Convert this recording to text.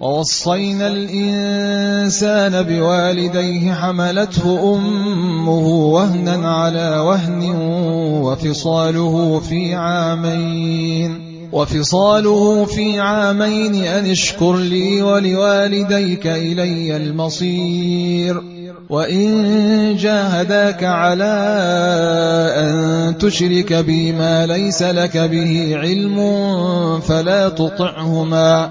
ووصينا الإنسان بوالديه حملته أمه وهنا على وهن وفصاله في عامين وفصاله في عامين أن اشكر لي ولوالديك إلي المصير وإن جاهداك على أن تشرك بي ما ليس لك به علم فلا تطعهما